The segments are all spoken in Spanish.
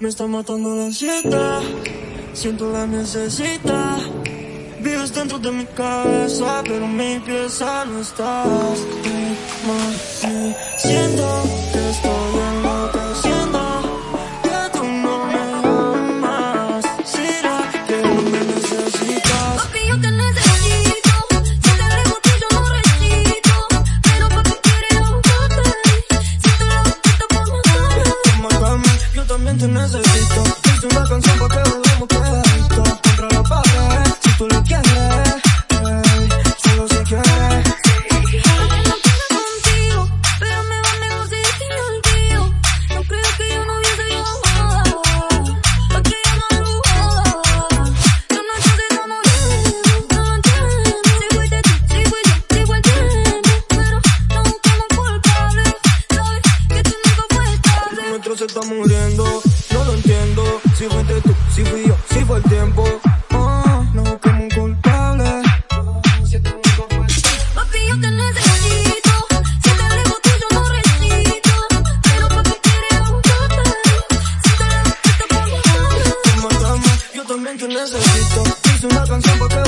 Me está matando la ansiedad, siento la necesidad. Vives dentro de mi cabeza, pero mi pieza no está. Siento que Es una canción porque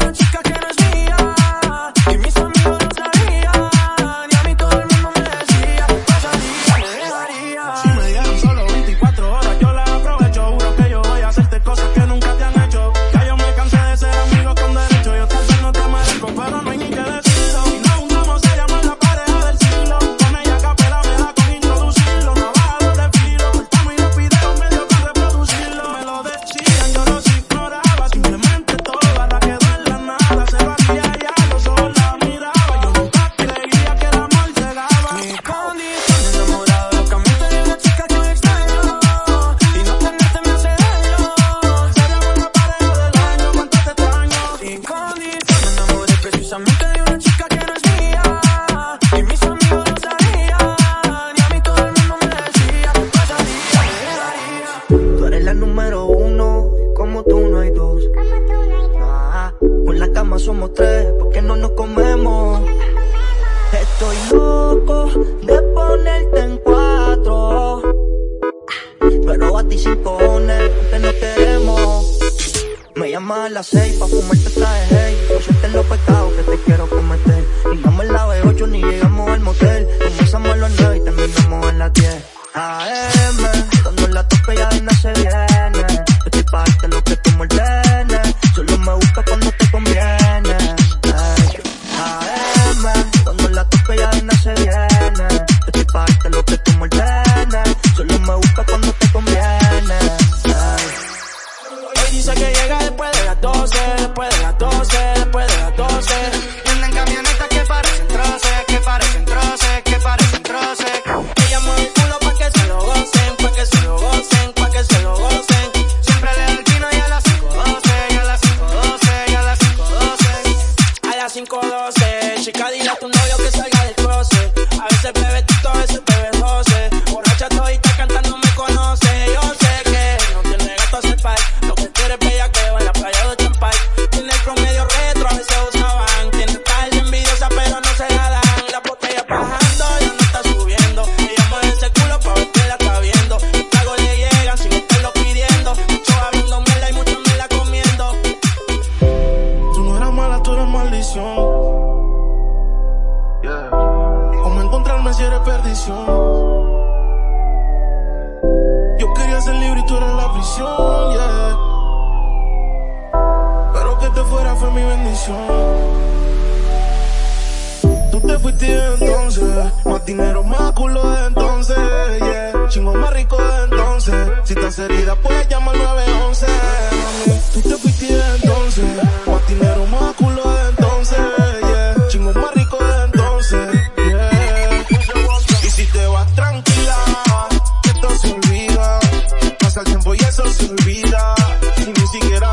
una chica que no es más las seis Pa' fumarte traje hey. Pa' los pecados que te quiero comer. 512. Tú te fuiste entonces, más dinero, más culo de entonces, yeah. Chingo más rico de entonces, si estás herida puedes llamar 911, mami. Tú te fuiste entonces, más dinero, más culo de entonces, yeah. Chingo más rico de entonces, yeah. Y si te vas tranquila, esto se olvida. Pasa el tiempo y eso se olvida. Y ni siquiera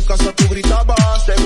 mi casa tú gritabas, te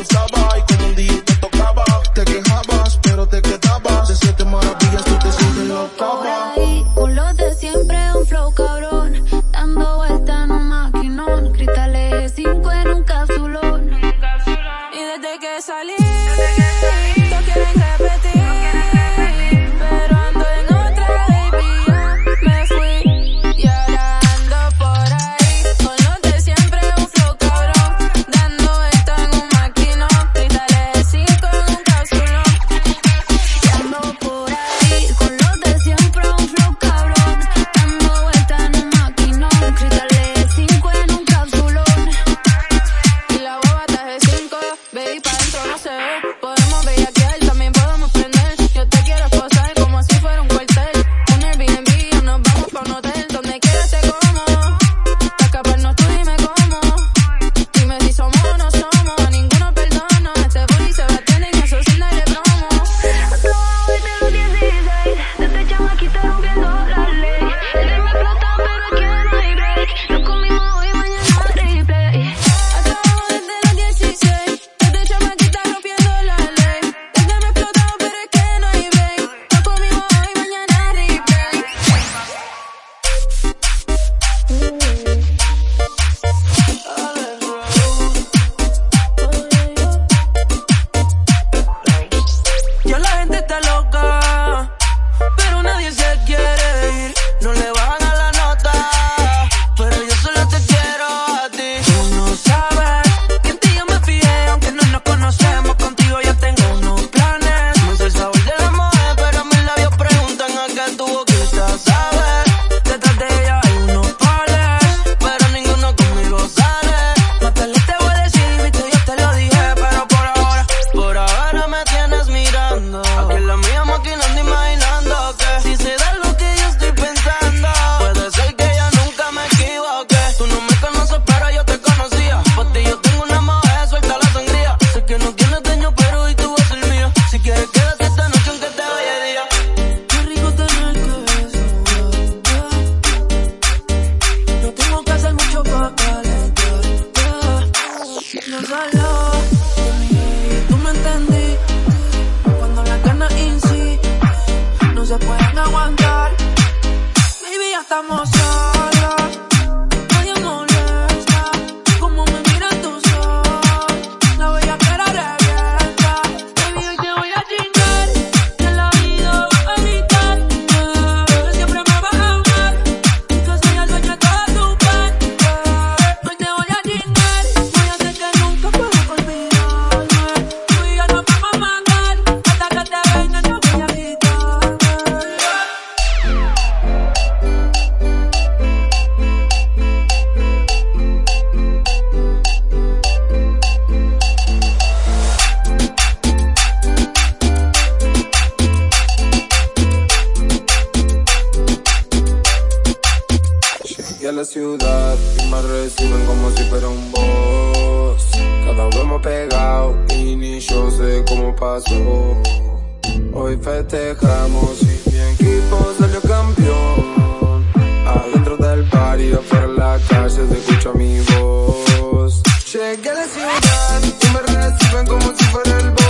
Hoy festejamos y mi equipo salió campeón. Adentro del party, afuera la calle se escucha mi voz. Llegué a la ciudad y me reciben como si fuera el